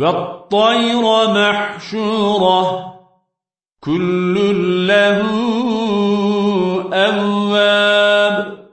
والطير محشورة. كل له أواب